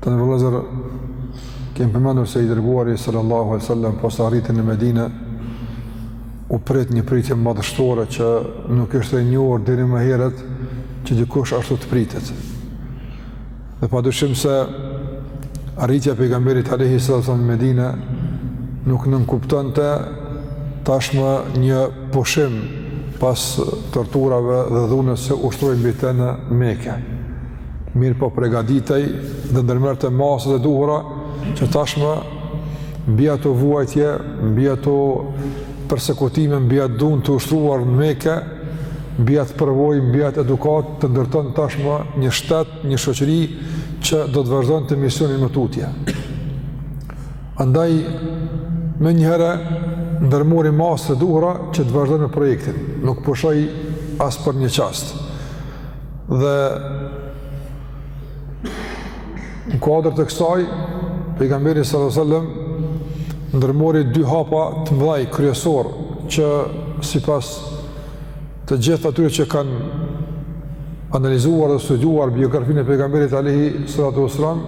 Të nderuar vëllezër, kemi përmendur se i dërguari sallallahu alejhi ve selem pasi arriti në Medinë, u prit një pritje madhështore që nuk ishte e njohur deri më herët që dikush ashtu të pritet. Dhe pa dyshim se arritja e pejgamberit alejhi salatu ve selam në Medinë nuk nënkuptonte tashmë një pushim pas torturave dhe dhunës që ushtrohej mbi të në Mekë. mirëpo pregaditej dhe ndërmerrte masat e duhura, që tashmë mbi ato vuajtje, mbi ato persekutime, mbi atë dhunë të ushtruar në Mekë, mbi atë përvojë, mbi atë edukatë, të ndërton tashmë një shtet, një shoqëri, që do të vazhdonte misionin më tutje. Andaj, menjëherë, ndërmori masat e duhura që të vazhdon me projektin, nuk pushoi as për një çast. Dhe në kuadër të kësaj, pejgamberi sallallahu alaihi wasallam ndërmori dy hapa të mëdhaj kryesorë që sipas të gjithë atyre që kanë analizuar dhe studiuar biografinë e pejgamberit alaihi salatu wasallam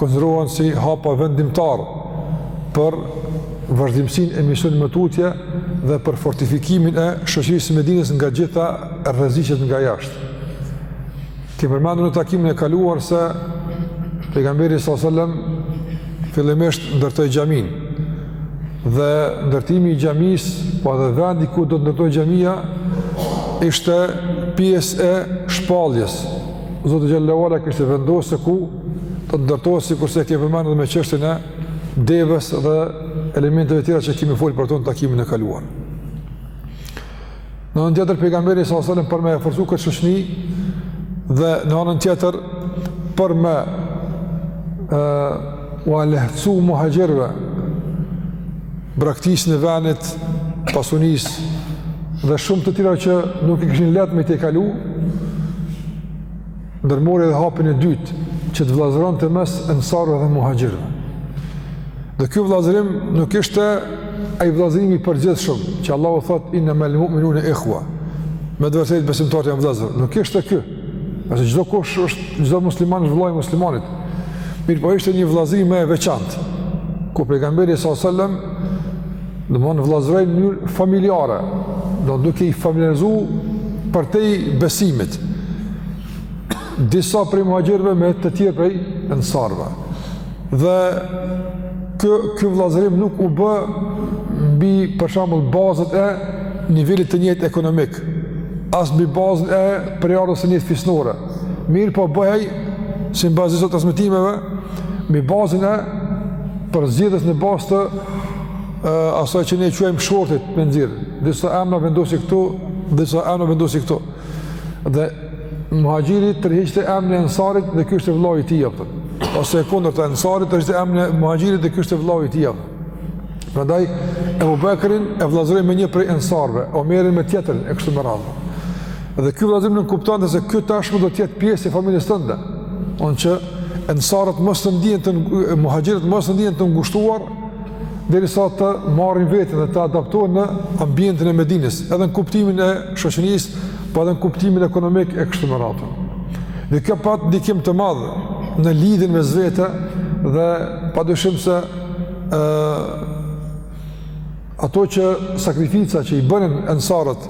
konsiderohen si hapa vendimtarë për vazhdimësinë e misionit më tutje dhe për fortifikimin e shoqërisë së Medinës nga gjitha rreziqet nga jashtë. Kemi përmendur në takimin e kaluar se pejgamberi sallallahu alajhi wasallam fillimisht ndërtoi xhaminë. Dhe ndërtimi i xhamisë, po edhe vendi ku do të ndërtohej xhamia ishte pjesë e shpalljes. Zoti xhel-le ve ala kishte vendosur se ku do të ndërtohet sikurse e kemi përmendur me çështjen e devesë dhe elementeve tjera që kemi folur për to në takimin e kaluar. Në anën tjetër pejgamberi sallallahu alajhi wasallam për me e forcu këtë shoqni dhe në anën tjetër për me ua lehcu muhaxhirëve braktisjen e venit pasunisë dhe shumë të tjera që nuk i kishin lehtë me i tejkalu ndërmori edhe hapin e dytë që të vëllazëronte mes ensarëve dhe muhaxhirëve. Dhe ky vëllazërim nuk ishte ai vëllazërimi i përgjithshëm që Allahu thotë inna mal mu'minuna ikhwa. Me të vërtetë besimtarët janë vëllezër. Nuk ishte ky. Ose çdokush është çdo musliman është vëllai i muslimanit. Mirëpo ishte një vëllazërim më i veçantë ku pejgamberi sallallahu alajhi wasallam Domethënë vëllazërojnë në mënyrë familjare, domethënë duke i familjarizu përtej besimit. Disa prej muhaxhirëve me të tjerë prej ensarëve. Dhe ky, ky vëllazërim nuk u bë mbi për shembull bazën e nivelit të njëjtë ekonomik, as mbi bazën e prejardhjes së njëjtë fisnore. Mirëpo bëhej, si në bazë të disa transmetimeve, mbi bazën e përzgjedhjes në bazë të asaj që ne quajmë shortit me nxjerr. Disa emra vendosi këtu, disa emra vendosi këtu. Dhe muhaxhiri tërhiqte emrin e ensarit dhe ky ishte vëllai i tij apo. Ose e kundërta ensari tërhiqte emrin e muhaxhirit dhe ky ishte vëllai i tij. Prandaj Ebu Bekrin e vëllazëroi me një prej ensarëve, Omerin me tjetrin e kështu me radhë. Dhe ky vëllazërim nuk nënkuptonte se ky tashmë do të jetë pjesë e familjes tënde. Por që ensarët mos të ndihen të muhaxhirët mos të ndihen të ngushtuar derisa të marrin veten dhe të adaptohen në ambientin e Medines, edhe në kuptimin e shoqërisë, po edhe në kuptimin ekonomik e kështu me radhë. Dhe kjo pat ndikim të madh në lidhjen mes vete dhe pa dyshim se ë ato që sakrifica që i bënë ensarët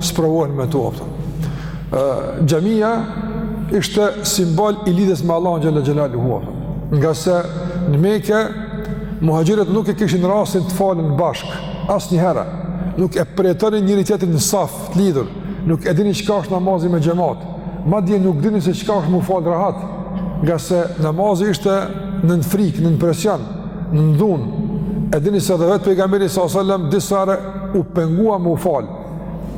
sprovohen me to ato. Xhamia ishte simbol i lidhjes me Allahun xhel-le xhelaluhu. Ngase në Mekë muhaxhirët nuk e kishin rastin të falen bashkë asnjëherë. Nuk e përjetonin njëri-tjetrin në saf të lidhur, nuk e dinin çka është namazi me xhemat. Madje nuk dinin se çka është mu fal rahat, ngase namazi ishte nën frikë, nën presion, nën dhunë. E dini se edhe vetë pejgamberi sallallahu alajhi wasallam disa u pengua me u fal,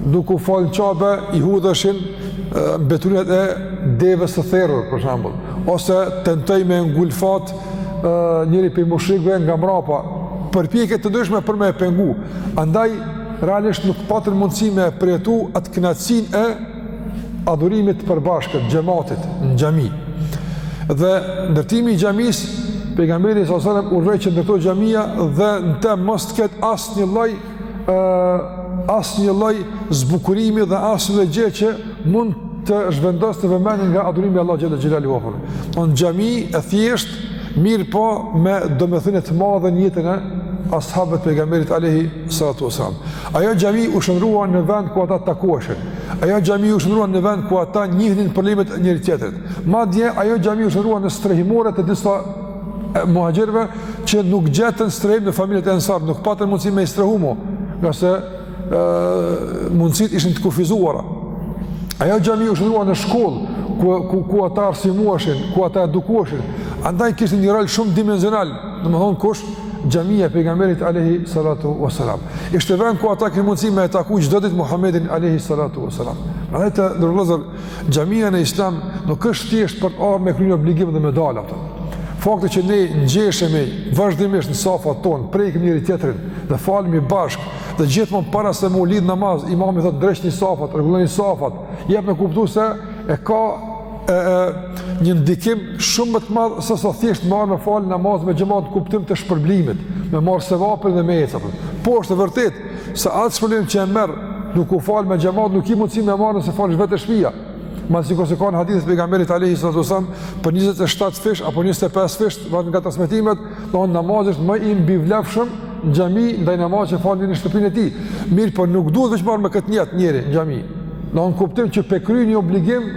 duke u fal në Qabe i hudheshin mbeturinat e deves së therur, për shembull, ose tentoi me e ngulfat njëri prej mushrikëve nga mrapa, përpjekje të ndryshme për me e pengu, andaj realisht nuk patën mundësi me përjetu atë kënaqësinë e adhurimit të përbashkët xhematit në xhami. Dhe ndërtimi i xhamisë pejgamberi sa selam urdhëroi që të ndërtohet xhamia dhe në të mos të ketë asnjë lloj ë asnjë lloj zbukurimi dhe asnjë gjë që mund të zhvendoste vëmendjen nga adhurimi i Allahut xhel-le xhelaluhu. Një xhami e thjeshtë mirëpo me domethënie të madhe në jetën e as'habëve të pejgamberit alayhi salatu wasalam. Ajo xhami u shndërrua në vend ku ata takoheshin. Ajo xhami u shndërrua në vend ku ata njihnin problemet e njëri-tjetrit. Madje ajo xhami u shndërrua në strehimore të disa muhaxhirëve që nuk gjetën strehim në familjet e ensarëve, nuk patën mundësi me i strehu, ngase mundësitë ishin të kufizuara. Ajo xhami u shndërrua në shkollë ku ku ku ata arsimueshin, ku ata edukueshin. Andaj kishte një rol shumëdimensional Domethënë kush, xhamia e pejgamberit alejhi salatu ves-selam. Ishte vend ku ata kishin mundësi me e taku çdo ditë Muhammedin alejhi salatu ves-selam. Pra të nderuar vllazër, xhamia në islam nuk është thjesht për të ardhë me kry një obligim dhe me dalë, apo. Fakti që ne ngjeshemi vazhdimisht në safat tonë, prekim njëri-tjetrin dhe falemi bashkë dhe gjithmonë para se m'u lidhë namaz, imami thotë dreqni safat, rregulloni safat, jep me kuptu se e ka e, e, një ndikim shumë më të madh se sa thjesht me ardhë me falë namaz me xhemat n'kuptim të shpërblimit, me marr sevapin dhe me ecë, apo. Po është e vërtetë se atë shpërblim që e merr duke u falë me xhemat nuk ki mundësi me marr nëse falesh vetë te shtëpia. Sikurse kanë hadithet e pejgamberit alejhi salatu ves-selam për 27 fish apo 25 fish, varet nga transmetimet, Domethënë namazi është më i mbivlefshëm në xhami ndaj namazit që fal në shtëpinë e tij. Mirëpo nuk duhet vetëm me ardhë me këtë nijet njeri në xhami. Domethënë n'kuptim që pe kryen një obligim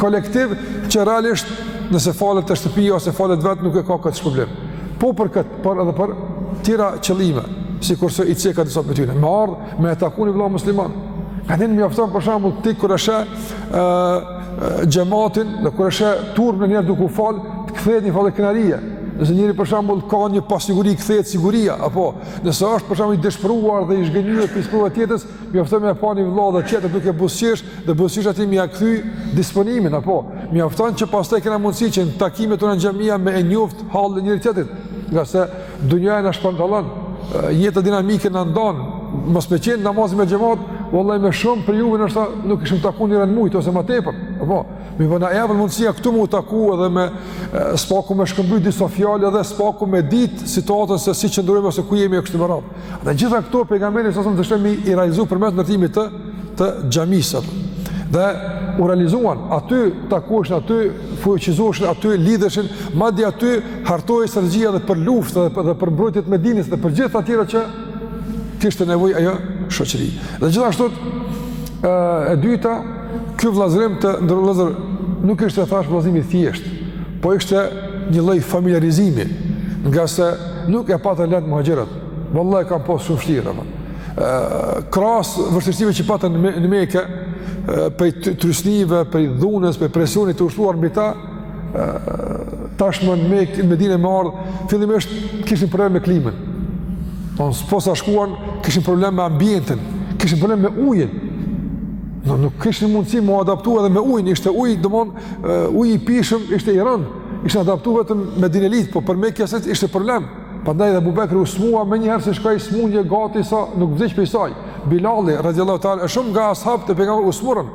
kolektiv që realisht nëse falet te shtëpia ose falet vetë nuk e ka këtë shpërblim. Po për këtë, por edhe për tjera qëllime, sikurse i ceka disa prej tyne. Me ardhë, me e taku një vëlla musliman. Kandonjëherë mjafton për shembull ti kur e sheh xhematin, dhe kur e sheh turmën e njerëzve duke u falë, të kthehet një farë kënaqësie. Nëse njeri për shembull ka një pasiguri, kthehet siguria, apo nëse është për shembull i dëshpëruar dhe i zhgënjyer për sprova të jetës, mjafton me pa një vëlla dhe me qenë duke buzëqesh dhe buzëqeshja atij me ia kthy disponimin, apo mjafton që pastaj kena mundësi që në takimet tona n'xhami me e njoft hallin e njëri-tjetrit, ngase Dunjaja na shpërndan, jeta dinamike na ndan, mos me qenë namazi me xhemat, vallahi me shumë prej juve ndoshta nuk kishim taku njëherë n'mujt ose më tepër. Apo, po na jepet mundësia këtu m'u taku edhe më s'paku me shkëmby disa fjalë edhe s'paku me ditë situatën se si qëndrojmë ose ku jemi e kështu me radhë. Dhe gjitha këto pejgamberi alejhi salatu ves-selam i realizu përmes ndërtimit të, të xhamisë. Dhe u realizuan, aty takoheshin, aty fuqizoheshin, aty lidheshin, madje aty hartohej strategjia edhe për luftë edhe, edhe për mbrojtje t'Medinës dhe për gjitha ato tjera që kishte nevojë ajo shoqëri. Dhe gjithashtu, e dyta, Ky vëllazërim të nderuar vllazër nuk ishte thash vëllazërim i thjeshtë, po ishte një lloj familjarizimi, ngase nuk e patën lehtë muhaxhirët. Vallahi e kanë pas shumë vështirë apo. Krahas vështirësive që patën në Mekë, prej trysnive, prej dhunës, prej presionit të ushtuar mbi ta, tashmë në Mekë, në Medinë me ardhë, fillimisht kishin problem me klimën. Po, posa shkuan, kishin problem me ambientin, kishin problem me ujin. Në, nuk kishin mundësi m'u adaptu edhe me ujin, ishte uji, domethënë, uji i pijshëm, ishte i rëndë, ishte adaptu vetëm medinelitë, po për mekasit ishte problem. Prandaj dhe Ebu Bekri u smu menjëherë, si shkak i smundjes gati sa nuk vdiq prej saj. Bilali, radijallahu teala, e shumë nga ashabët e pejgamberit u smurën.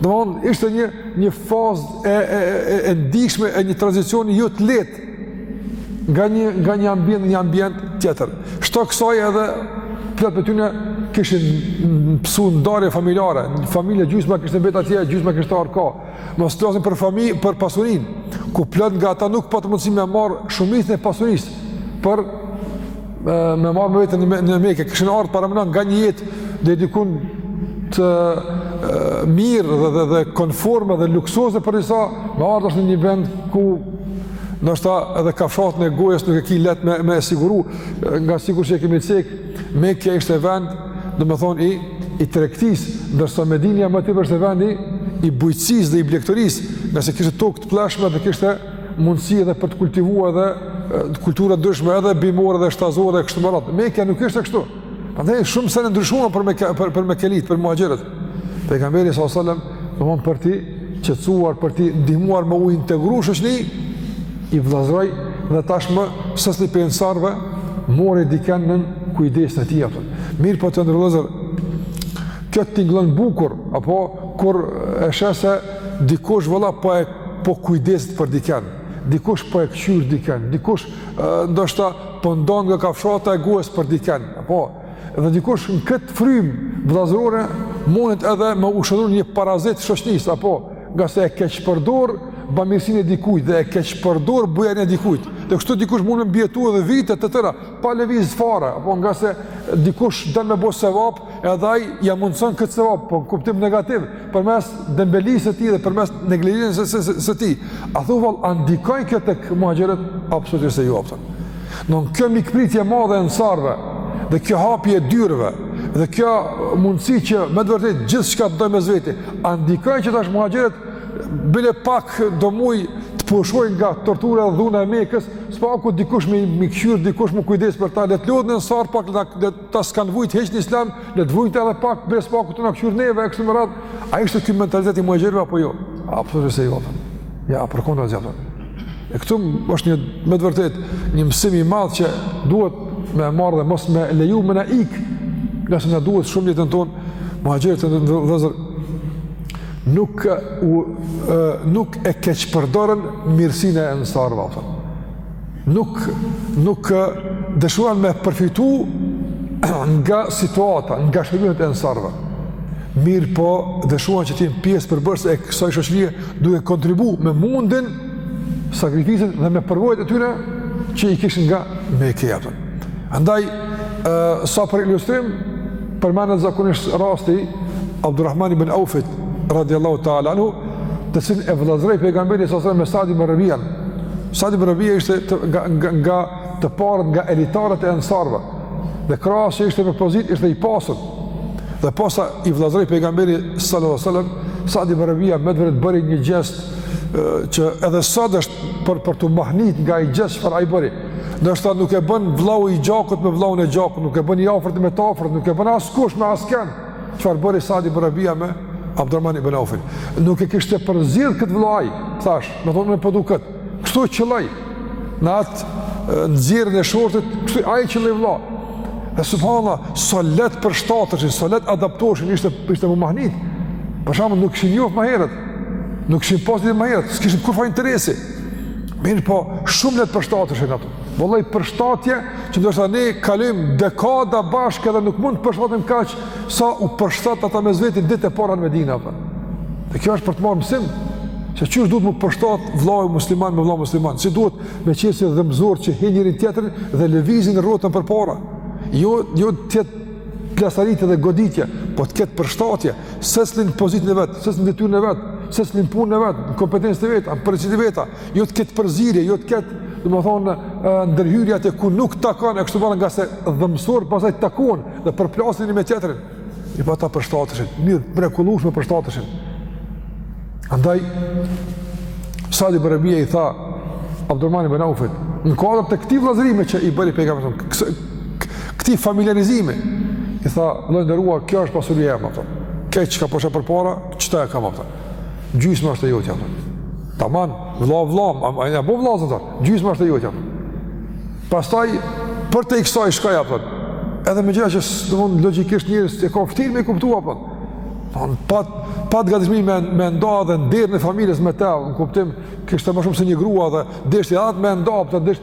Domethonë ishte një një fazë e e e e ndishme e një tranzicioni jo të lehtë nga një nga një ambient në një ambient tjetër. Shto kësaj edhe plot prej tyne kishin pësu ndarje familjare, një familje gjysma kishte mbet atje, gjysma kishte ardh ka. Mos të flasim për fami, për pasurinë, ku plot nga ata nuk patën mundësi me marrë shumicën e pasurisë, për me marrë me vete në Meke, kishin ardhë paramendo nga një jetë deri dikun të mirë dhe, dhe, dhe konforme dhe luksoze për disa, me ardhë tash në një vend ku ndoshta edhe kafshatën e gojës nuk e ki lehtë me, me siguru, ngase sikur që e kemi cekë, Mekja ishte vend, domethonë, i, i tregtisë, ndërsa Medinja më tepër ishte vend i, i bujqësisë dhe i blegtorisë, ngase kishte tokë të plleshme dhe kishte mundësi edhe për të kultivuar dhe kultura të ndryshme edhe bimore dhe shtazore e kështu me radhë. Mekja nuk ishte kështu. Andaj e shumë sene ndryshuan për, me, për, për mekelit, për muhaxhirët. Pejgamberi s.a.s. domethonë për t'i qetësuar, për t'i ndihmuar me u integru n'shoqni, i vllazëroi dhe tashmë secili prej ensarëve, mori dikën nën kujdesin e tij. Mirëpo të nderuar vëllezër, kjo të tingëllon bukur, apo kur e sheh se dikush vëlla po e po kujdeset për dikën, dikush po e këqyr dikën, dikush ndoshta po ndon nga kafshata e gojës për dikën, apo dhe dikush në këtë frymë vëllazërore mundet edhe me u shndërru në parazit t'shoqnisë, apo ngase e keqpërdor bamirësinë e dikujt dhe e keqpërdor bujarinë e dikujt. Dhe kështu dikush mund me mbijetu edhe vite të tëra pa lëviz fare, apo ngase dikush don me bo sevap edhe ai ia mundëson këtë sevap, po n'kuptim negativ, përmes dembelisë së tij dhe përmes neglizhencës së, së, së tij. A thu vallë, a ndikoi kjo tek muhaxhirët? Absolutisht jo, apo. Domethonë kjo mikpritje e madhe e ensarëve dhe kjo hapje e dyrëve dhe kjo mundësi që me të vërtetë gjithçka të dajmë mes veti, a ndikoi që tash muhaxhirët bile pak do muj të pushojnë nga tortura dhe dhuna e Mekës, s'paku dikush me i këqyr dikush me u kujdes për ta, le të lodhen ensarët pak ta s'kanë vujt hiç në islam, le të vujn edhe pak, bes pak të na këqyrin neve, e kështu me radhë, a ishte ky mentaliteti i muhaxhirëve, apo jo? Absolutisht jo, ja, përkundrazi. E këtu është një, me të vërtet, një mësim i madh që duhet me marrë dhe mos me leju me na ikë, ngase na duhet shumë n'jetën tonë, muhaxhirët të nderuar vëllezër, nuk, u, nuk e keqpërdorën mirësinë e ensarëve, ata. Nuk, nuk dëshiruan me përfitu nga situata, nga shërbimet e ensarëve. Mirëpo dëshiruan që të jenë pjesë përbërëse e kësaj shoqërie duke kontribu me mundin, sakrificën dhe me përvojat e tyre që i kishin nga Mekeja. Andaj, uh, sa për ilustrim, përmenet zakonisht rasti i Abdurrahman ibn Aufit, radiallahu ta'ala anhu, të cilin e vëllazëroi pejgamberi s.a.s. me Sadi ibn Rabi'an. Sadi ibn Rabi'a ishte të, nga, nga, nga të parët nga elitarët e ensarëve. Dhe krahas që ishte me pozitë, ishte i pasur. Dhe posa i vëllazëroi pejgamberi sallallahu alaihi wasallam, Sadi ibn Rabi'a menjëherë bëri një gjest që edhe sot është për për t'u mahnit nga ai gjest çfarë ai bëri. Ndoshta nuk e bën vllau i gjakut me vllaun e gjakut, nuk e bën i afërti me të afërtin, nuk e bën askush me askënd. Çfarë bëri Sadi ibn Rabia me Abdurrahman ibn Aufin? Nuk e kishte përzgjedh kët vlla ai, thash, domethënë po du këtë. Kështu qëlloi në atë nxjerrjen e shortit, kështu ai qëlloi vlla. E subhanallah, sa leht përshtateshin, sa leht adaptoheshin, ishte ishte me u mahnit. Për shembull nuk ishin njoh më herët. Nuk ishin pa më herët, s'kishin kurrfarë interesi. Mirëpo, shumë leht përshtateshin apo jo. Vallahi përshtatje që ndërsa ne kalojmë dekada bashkë edhe nuk mund të përshtatemi kaq sa u përshtatën ata mes veti në ditët e para në Medina. Po. Dhe kjo është për të marrë mësim, se qysh duhet me u përshtatë vllai musliman me vllain musliman, si duhet me qenë si dhëmbëzor që hyjnë në njëri-tjetrin dhe lëvizin rrotën përpara. Jo, jo të jetë plasaritje dhe goditje, po të ketë përshtatje, secili në pozitën e vet, secili në detyrën e vet, secili në punën e vet, në kompetenca të veta, përgjegjësi të veta, jo të ketë përzierje, jo të ketë, domethënë, ndërhyrje atje ku nuk i takon, e kështu me radhë, ngase dhëmbëzorët pastaj takohen dhe përplasen njëri me tjetrin, po ata përshtateshin, mirë, mrekullueshëm përshtateshin. Andaj, Sadi ibn Rabi'a i tha, Abdurrahman ibn Aufit, në kuadër të këtij vllazërimi që i bëri pejgamberi, Këtij familiarizimi, i tha, vlla i nderuar, kjo është pasuria ime, a kupton. Këtë që ka përshpi, po përpara, qeta e kam, a kupton. Gjysma është e jotja, a kupton. Taman, vlla, vlla, a jemi bo vlla, a kupton. Gjysma është e jotja, a kupton. Pastaj, përtej kësaj shkoi, a kupton. Edhe me gjëra që, në mund, logikisht njerëzit e kanë vështirë me i kuptu, a kupton. Po, pat pat gatishmi me me nda edhe nderën e familjes me ta, në kuptim kishte më shumë se një grua dhe deshti atë me nda, po desh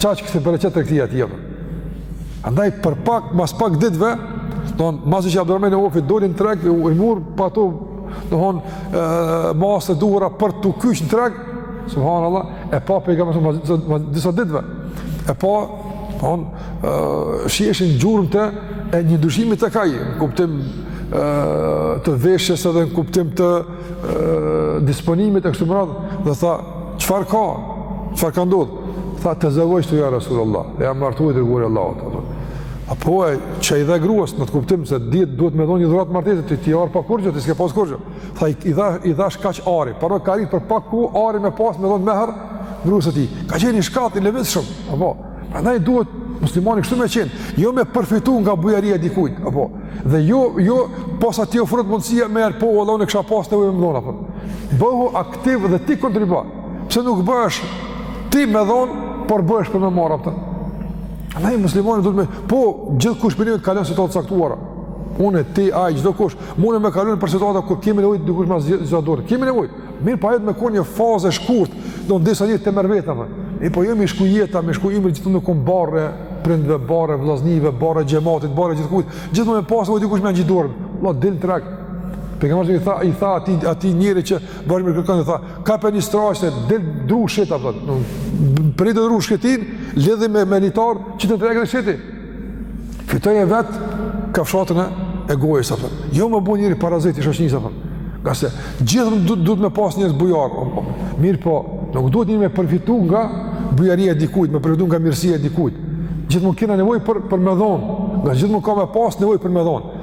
Kaq kish bereqet tregtia e tij. Andaj për pak, mas pak ditëve, domethënë masi që Abdurrahman ibn Aufi doli në treg, i mur ato, domethënë masat e duhura për t'u kyç në treg, subhanallah, e pa pejgamberi pas disa, disa ditëve. E pa domethënë shiheshin gjurmët e një ndryshimi tek ai, në kuptim të veshjes edhe në kuptim të disponimit e kështu me radhë, dhe tha, çfarë ka, çfarë ka ndodhë? Tha, ja Resulullah, jam martu i dërguar i Allahut. Apo e ç'i dhe gruas, në atë kuptim se e ditë duhet me dhonë një dhurat martese, ti ke ardh pa kurgjë, ti s'ke pas kurgjë. Tha, i, dha, i dhash kaq ari, parë ka arritë për pak kohë ari me pas me dhonë meher, gruas së tij. Ka qenë i shkathët, i lëvit shumë, apo. Andaj duhet muslimani kështu me qenë, jo me përfitu nga bujaria e dikujt, apo. Dhe jo, jo, pasi t'i ofrohet mundësia me arë po, Allah, ndokush ka pas tuj më dhonë, apo. Bëhu aktiv dhe ti kontribo. Pse nuk bëhesh ti me dhon, por bëhesh për me marr atë. Andaj muslimani duhet me, po gjithë kush kalon situata caktuara. Unë ti ai çdo kush, mund me kalon nëpër situata kur kemi nevojë dikush me na zgjat dorën. Kemi nevojë. Mirëpo duhet me kon një fazë e shkurt, disa ditë të marr veten apo. E po jo me shku jeta, me shku ymri gjithmonë me kon barre, prindve barre, vllaznive barre, xhematit barre gjithkujt. Gjithmonë me pasë dikush me ngjat dorën. Valla dil n'treg. Pejgamberi i tha i tha atij atij njeri që Bën me kërku dhe tha, kape një sakicë, dil dru shit, apo, prej dru shiti, lidhi me litar, çoji në treg e shiti. Fitoje vetë kafshatën e gojës, apo. Jo me u bo njeri parazit i shoqnisë, apo. Ngase gjithë du, duhet me pas njerëz bujarë, o, o, mirëpo, nuk duhet ne me përfitu nga bujaria e dikujt, me përfitu nga mirësia e dikujt. Gjithmonë kena nevoj për, për me dhonë, na gjithmonë ka me pas nevoj për me dhonë.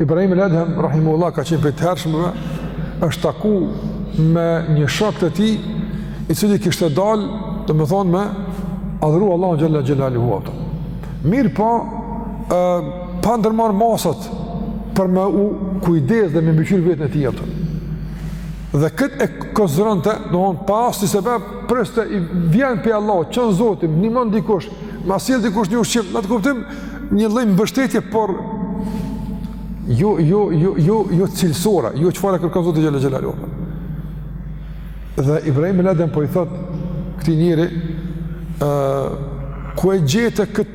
Ibrahim el Edhem rahimehullah ka qenë prej të hershmëve, është taku me një shok të tij, i cili kishte dalë, domethonë me adhuru Allahun xhelle xhelaluhu atë. Mirëpo, ë pa ndërmarr masat për me u kujdes dhe me mbikqyr vetën e tij atë. Dhe këtë e konsideronte, domethonë pa asnjë sebeb, pret se i vjen prej Allahu, çon Zoti, më ndihmon dikush, Ma sjell dikush një ushqim, në atë kuptim një lloj mbështetje, por jo jo jo jo jo cilësore, jo çfarë kërkon Zoti xhelle xhelaluhu. Dhe Ibrahim el Edhem po i thot këtij njeri, ë uh, ku e gjete kët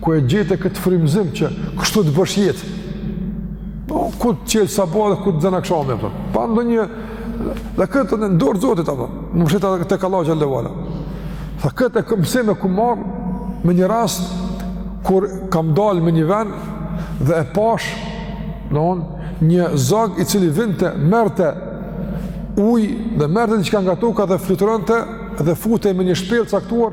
ku e gjete kët frymzim që kështu të bësh jetë. Po ku të çel sabahu dhe ku të zën akshami, apo. Pa ndonjë Dhe krejt në dorë Zotit, apo, m'u mbështet te Allahu xhelle ve ala. Tha këtë e kam mësim e kam marr me një rast, kur kam dalë me një ven dhe e pash, thotë, një zog i cili vinte, merrte ujë dhe merrte diçka nga toka dhe fluturonte dhe futej me një shpellë caktuar,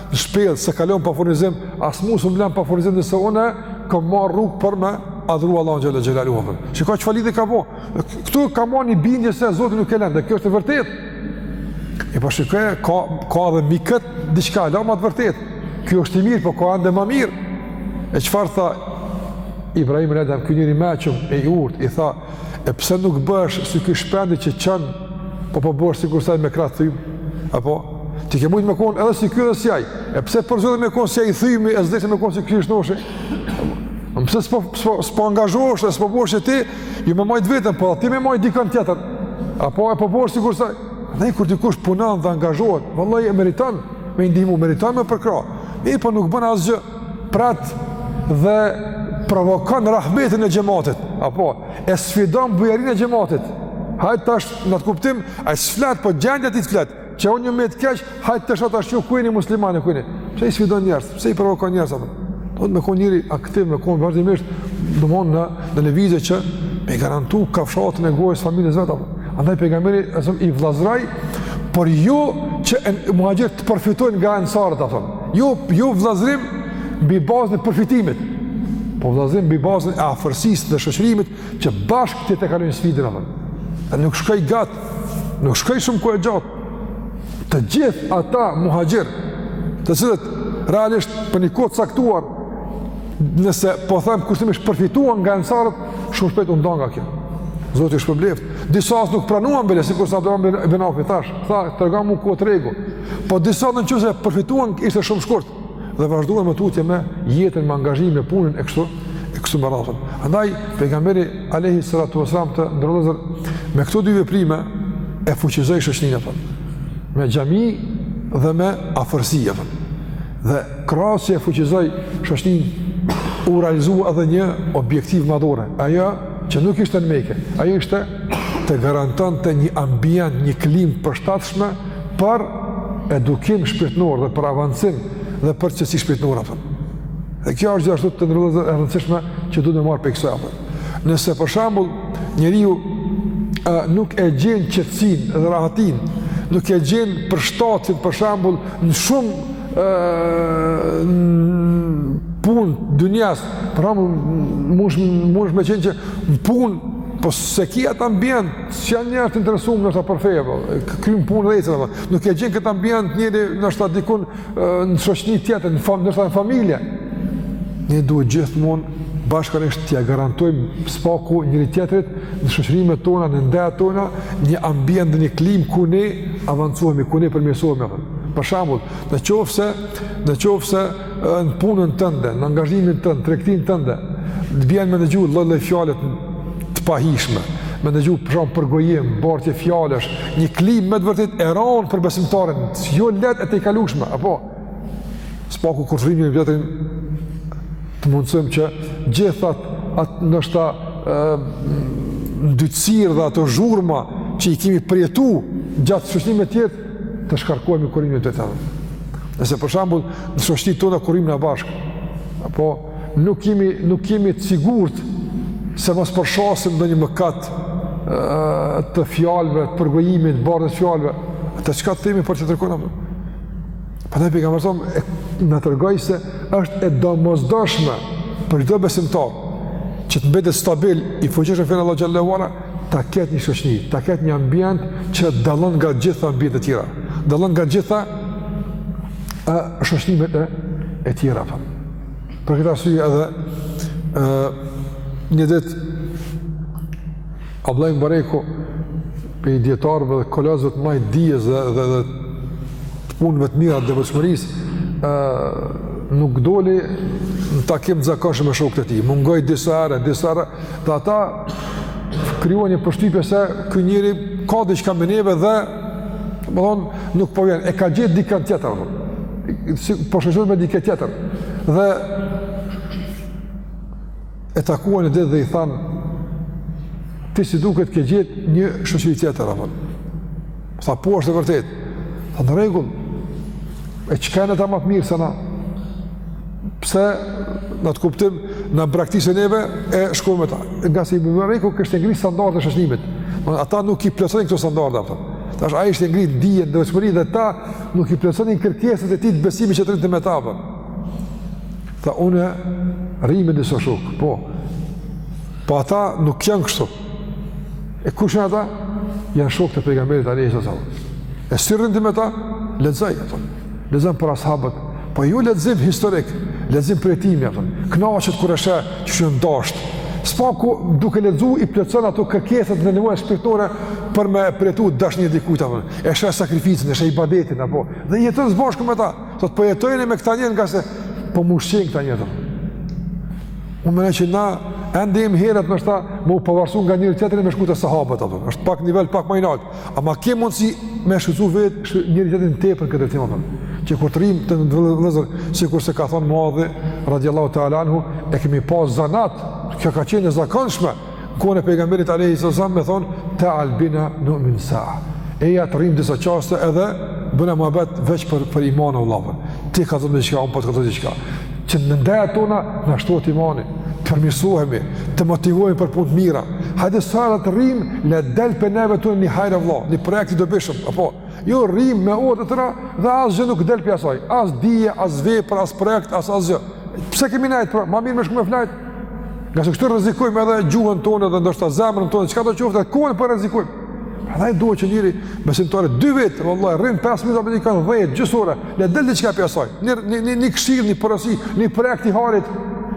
shpellë s'e ka lon pa furnizim, as mua s'më len pa furnizim nëse unë kam marr rrugë për me adhuru Allahun xhelle xhelaluhu. Që ka që falit e ka po? Këtu ka marr një bindje se Zoti nuk e lënë, dhe kjo është e vërtet. E po, po shiko, ka, ka edhe mbi këtë diçka hala ma të vërtet. Kjo është e mirë, po ka edhe ma mirë. E çfarë tha Ibrahim el Edhem, ky njeri i mençur e i urtë, i tha, e pse nuk bëhesh si ky shpendi që qënë, po po bëhesh sikurse aj me krah të thym, apo, ti ke mujtë me konë edhe si ky dhe si aj, e pse përzgjodhe me konë si aj i thymi, e s'deshe me konë si ky i shnoshi, e pse s'po, s'po, s'po angazhohesh, s'po bëhesh edhe ti, jo me majtë vetën, po ti me majtë dikën tjetër, apo e po bëhesh sikurse aj, e kur dikush punon dhe angazhohet, vëllaj e meriton me i ndihmu, meriton me përkrah, e po nuk bën asgjë, pret dhe provokon rahmetin e xhamatit, apo e sfidon bujarinë e xhamatit. Hajt tash në atë kuptim, ai s'flet, po gjendja e tij flet. Që unë jam met keq, hajt tash ta shoh ku jeni muslimanë ku jeni. Pse i sfidon njerëz? Pse i provokon njerëz apo? Duhet me kon njeri aktiv, me kon vazhdimisht domethënë në në lëvizje që me garantu kafshatën e gojës familjes vet apo. Andaj pejgamberi alejhi selam i vllazroi, por jo që muhaxhir të përfitojnë nga ensarët apo. Jo, jo vëllazërim mbi bazën e përfitimit, po vëllazërim mbi bazën e afërsisë dhe shoqërimit që bashkë ta tejkalojnë sfidën atë. E nuk shkoi gat, nuk shkoi shumë kohë e gjatë. Të gjithë ata muhaxhir, të cilët realisht për një kohë të caktuar nëse po them kushtimisht përfituan nga ensarët, shumë shpejt u ndan nga kjo. Zoti ju shpërbleft. Disa as nuk pranuan bile sikurse Abdurrahman bin Aufi, thash, tha, "Tregom mu ku o tregu." Po disa në qoftë se përfituan, ishte shumë shkurt, dhe vazhduan më tutje me jetën, me angazhim, me punën, e kështu, e kështu me radhë. Andaj, pejgamberi alejhi salatu ve selam të nderuar vëllezër, me këto dy veprime, e fuqizoi shoqninë apo, me xhami dhe me afërsi apo. Dhe krahas që e fuqizoi shoqninë, u realizua edhe një objektiv madhore, ajo që nuk ishte në Meke, ajo ishte të garantonte një ambient, një klimë të përshtatshme, për edukim shpirtnor dhe për avancim dhe për qetësi shpirtnor apo. Dhe kjo është gjithashtu të nderuar vëllezër e rëndësishme që duhet me marrë prej kësaj apo. Nëse për shembull njeriu a, nuk e gjen qetësinë dhe rahatinë, nuk e gjen përshtatjen për shembull në shumë punë të dynjas, për shembull mundet me qenë që në punë po s'e ki atë ambient S'janë njerëz të interesuar ndoshta për fe apo kryjmë punë rrezë apo. Nuk e gjen këtë ambient njeriu ndoshta dikun në shoqni tjetër, në fam, ndoshta në familje. Ne duhet gjithmonë bashkërisht t'ia garantojmë s'paku njëri tjetrit në shoqërimet tona, në ndejat tona, një ambient dhe një klimë ku ne avancohemi, ku ne përmirësohemi. Për shembull, në qoftë se në qoftë se në punën tënde, në angazhimin tënd, tregtinë tënde, të bjen me dëgju lloj-lloj fjalësh të pahijshme, me dëgju përgojim, bartje fjalësh, një klimë me të vërtetë e rëndë për besimtarin, jo lehtë e tejkalueshme, apo së paku kur t'rrimë me njëri-tjetrin të mundësojmë që gjithë atë ndoshta ndytësirë dhe ato zhurma që i kemi përjetu gjatë shoqnimeve tjetër, të shkarkohemi kur rrimë vetë. Nëse për shembull në shoqëritë tona kur rrimë na bashkë, apo nuk jemi nuk jemi të sigurt se mos rrëshqasim në ndonjë mëkat të fjalëve, të përgojimit, të bartjes fjalëve, atë çka themi për të tregon apo. Prandaj pejgamberi na tregoi se është e domosdoshme për çdo besimtar që të mbetet stabil i fuqishëm në fenë e Allahut xhele ue ala ta ketë një shoqëri, ta ketë një ambient që dallon nga gjitha ambientet e tjera, dallon nga gjitha ë shoqërimet e e tjera apo. Për këtë arsye edhe ë një ditë Abdullah ibn Mubareku prej dijetarëve dhe kolosëve të mëdhenj të dijes dhe dhe, dhe të punëve të mira devotshmërisë ë nuk doli në takim të zakonshëm me shokët e tij. Mungoi disa herë, disa herë Dhe ata krijuan një përshtypje se ky njeri ka diçka me neve domethënë, nuk po vjen, e ka gjetë dikën tjetër, si, po shoqnon me dikën tjetër, dhe e takuan një ditë dhe i thanë, ti si duket ke gjetë një shoqëri tjetër, apo, Tha, po është e vërtetë. Tha, në rregull, e çka kanë ata ma të mirë se na? Pse, në atë kuptim, na braktise neve, e shkove me ta. Ngase Ibn Mubareku kishte ngritë standardet e shoqnimit. Ata nuk i plotësonin këto standarde, apo. Tash ai ishte ngritë në dije dhe devotshmëri dhe ata nuk i plotësonin kërkesët e tij të besimit që të rrinte me ta, apo. Tha, unë rri me disa shokë, po. Po ata nuk janë këtu. E kush janë ata? Janë shokët e pejgamberit alayhi sallam. E si rrin ti me ta? Lexoj, apo. Lexon për ashabët, po jo lexim historik, lexim përjetimi, apo. Kënaqet kur e sheh qysh janë dashtë. Së paku duke lexu i plotëson ato kërkesat dhe nevoja shpirtore për me përjetu dashninë e dikujt apo. E sheh sakrificën, e sheh ibadetin apo. Dhe jeton së bashku me ta. Thotë po jetoj me këta njerëz ngase po m'ushqejnë këta njerëz. Unë mendoj që na ende jemi herët ndoshta me u pavarësu nga njëri-tjetri me shku te sahabët apo. Është pak nivel pak më i lartë. Ama ke mundësi me shfrytëzu vetë njëri-tjetrin tepër në këtë drejtim apo. Që kur të rrimë te vëllazër, sikurse ka thënë Muadhi radhiyallahu ta'ala anhu, e kemi pas zanat, kjo ka qenë e zakonshme Kohën e pejgamberit alejhi selam me thonë, teal bina numin saa. Eja të rrimë disa çaste edhe bëjna muhabet veç për, për iman, o vlla. Ti kallzom diçka, unë po të kallzoj diçka. Që në ndejat tona, na shtohet imani, të përmirësohemi, të motivohemi për punë të mira. Hajde sa herë të rrimë, le del prej ndejve tona një hajr vlla, një projekt i dobishëm, apo. Jo rrimë me orë të tëra dhe asgjë nuk del prej asaj. As dije, as vepër, as projekt, as asgjë. Pse kemi nejtë, pra, ma mirë me shku me flejtë. Ngase kështu rrezikojmë edhe gjuhën tonë dhe ndoshta zemrën tonë, çkado qoftë, edhe kohën po e rrezikojmë. Prandaj duhet që njeri besimtari, dy vetë, vallahi rrin 5 minuta me dikon, 10, gjys ore, le del diçka prej asaj. Një një një, një këshillë, një porosi, një projekt i hajrit,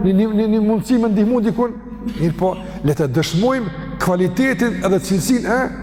një një një, një mundësi me ndihmu dikon. Mirëpo, le të dëshmojmë kvalitetin edhe cilësinë e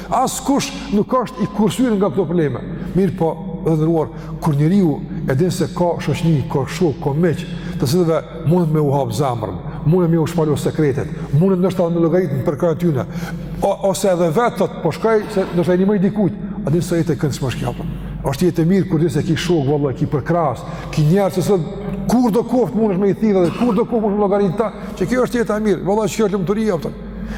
Askush nuk është i kursyer nga këto probleme. Mirëpo, të nderuar, kur njeriu e din se ka shoqni, ka shokë, ka miq, të cilëve mundet me u hapë zemrën, mundet me u shpalu sekretet, mundet ndoshta edhe me llogaritë në përkrahjen e tyne, ose edhe vetë ti, për shkak se ndoshta edhe i ndihmon dikujt, a din sa jetë e këndshme është kjo pra. Është jetë e mirë kur din se ki shok, vëlla, ki përkrahës, ki njerëz që sot, kurdo koftë mundesh me i thirrë dhe kurdo koftë mundesh me llogaritë n'ta, që kjo është jetë e mirë, valla, që kjo është lumturia,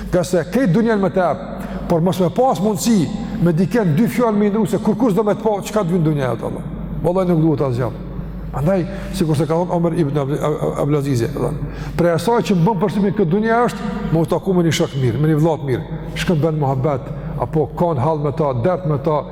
Ngase këtë dunjen me të jep, por mos me pas mundësi me diken dy fjallë me i ndrru se kurkush s'do me të pa, çka të vyn dunjaja jote vlla. Vallahi nuk duhet as gjallë. Andaj, sikurse ka thonë Omer ibn Abdulazizi, prej asaj që më bën përshtypje në këtë dunja është, me u taku me një shok të mirë, me një vlla të mirë, shkëmben muhabet, apo kan hall me ta, dert me ta,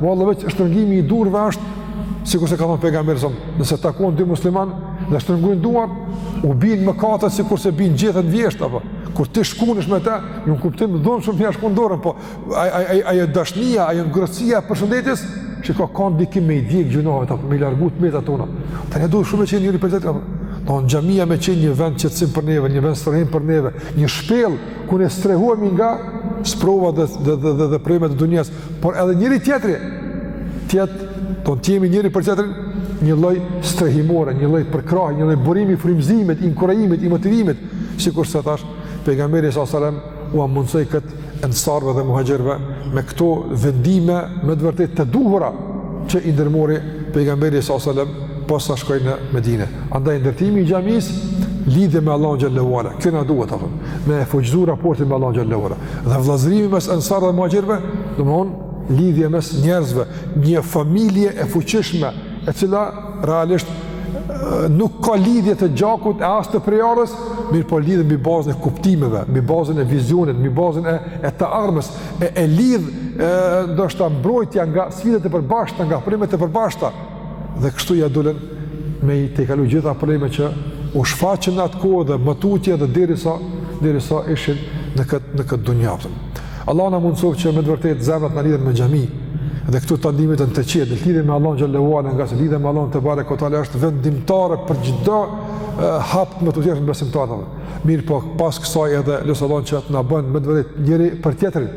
Valla veç shtrëngimi i durve është, sikurse ka thonë pejgamberi alejhi selam, nëse takohen dy muslimanë dhe shtrëngojnë duart, u binë mëkatet sikurse binë gjethet në vjeshtë, apo, kur ti shkundesh me ta, jo në kuptim domethënë shumë t'ia shkund dorën, po, ajo dashnija, ajo ngrohtësia e përshëndetjes, çka ka ndikim me i djegë gjynahet, apo, me i largu të metat tona, na duhet shumë me qenë njëri për tjetrin, apo, domethënë xhamia me qenë një vend qetësimi për neve, një vend strehimi për neve, një shpellë ku ne strehohemi nga sprova dhe, dhe, dhe, dhe, dhe probleme të dunjasë, por edhe njëri tjetri të jetë, domethënë të jemi njëri për tjetrin, një lloj strehimore, një lloj përkrahje, një lloj burimi i frymëzimit, i inkurajimit, i motivimit, sikurse tash pejgamberi alejhi selam ua mundësoi këtë ensarve dhe muhaxhirve me këto vendime me të vërtetë të duhura që i ndërmori pejgamberi alejhi selam posa shkoi në Medinë. Andaj ndërtimi i xhamisë lidhje me Allahun xhel-le ve ala. Kjo na duhet apo. Me e fuqizu raportin me Allahun xhel-le ve ala. Dhe vëllazërimi mes ensarëve dhe muhaxhirëve, domthon lidhje mes njerëzve, një familje e fuqishme, e cila realisht nuk ka lidhje të gjakut e as të prejardhjes, mirëpo lidhje mbi bazën e kuptimeve, mbi bazën e vizionit, mbi bazën e e të ardhmes, e e lidh ndoshta mbrojtja nga sfidat e përbashkëta, nga probleme të përbashkëta. Dhe kështu ia dolën me i tejkalu gjitha problemet që u shfaqën në atë kohë dhe më tutje dhe derisa, derisa ishin në këtë, në këtë dunja. Allahu na mundësoftë që me të vërtetë zemrat na lidhen me xhami dhe këtu ta ndijmë veten të qetë, dhe të lidhen me Allahun xhele ue ala, ngase lidhja me Allahun tebareke ue teala, është vendimtare për çdo hap më tutje në besimtarët. Mirëpo, pas kësaj edhe lus Allahun që të na bëjë me të vërtetë njëri për tjetrin,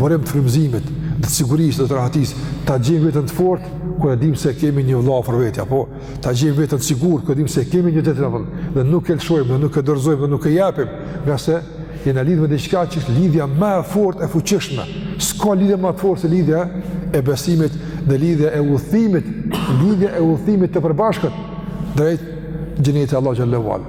burim të frymëzimit, dhe të sigurisë dhe të rahatisë, ta gjejmë veten të fortë, kur e dimë se kemi një vëlla afër vetes, po, ta gjejmë veten të sigurt, kur e dimë se kemi një të të të dhe nuk e lëshojmë, dhe nuk e dorëzojmë, dhe nuk e japim, ngase jena lidhë me diçka që është lidhja ma e fortë e fuqishme, s'ka lidhje ma të fortë se lidhja e besimit dhe lidhja e udhëtimit, lidhja e udhëtimit të përbashkët, drejt xhenetit e Allahut xhele ue ala.